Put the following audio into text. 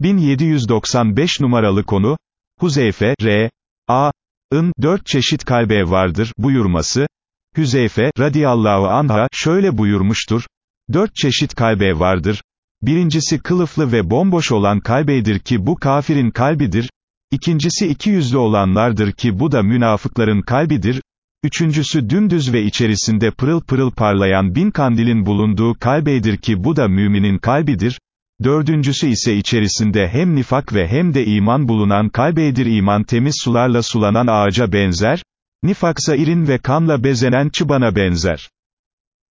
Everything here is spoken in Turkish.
1795 numaralı konu, Huzeyfe, R. A. ın, dört çeşit kalbe vardır, buyurması, Hüzeyfe, radiyallahu anha, şöyle buyurmuştur, dört çeşit kalbe vardır, birincisi kılıflı ve bomboş olan kalbedir ki bu kafirin kalbidir, ikincisi iki yüzlü olanlardır ki bu da münafıkların kalbidir, üçüncüsü dümdüz ve içerisinde pırıl pırıl parlayan bin kandilin bulunduğu kalbeydir ki bu da müminin kalbidir, Dördüncüsü ise içerisinde hem nifak ve hem de iman bulunan kalbeydir iman temiz sularla sulanan ağaca benzer, nifaksa irin ve kanla bezenen çıbana benzer.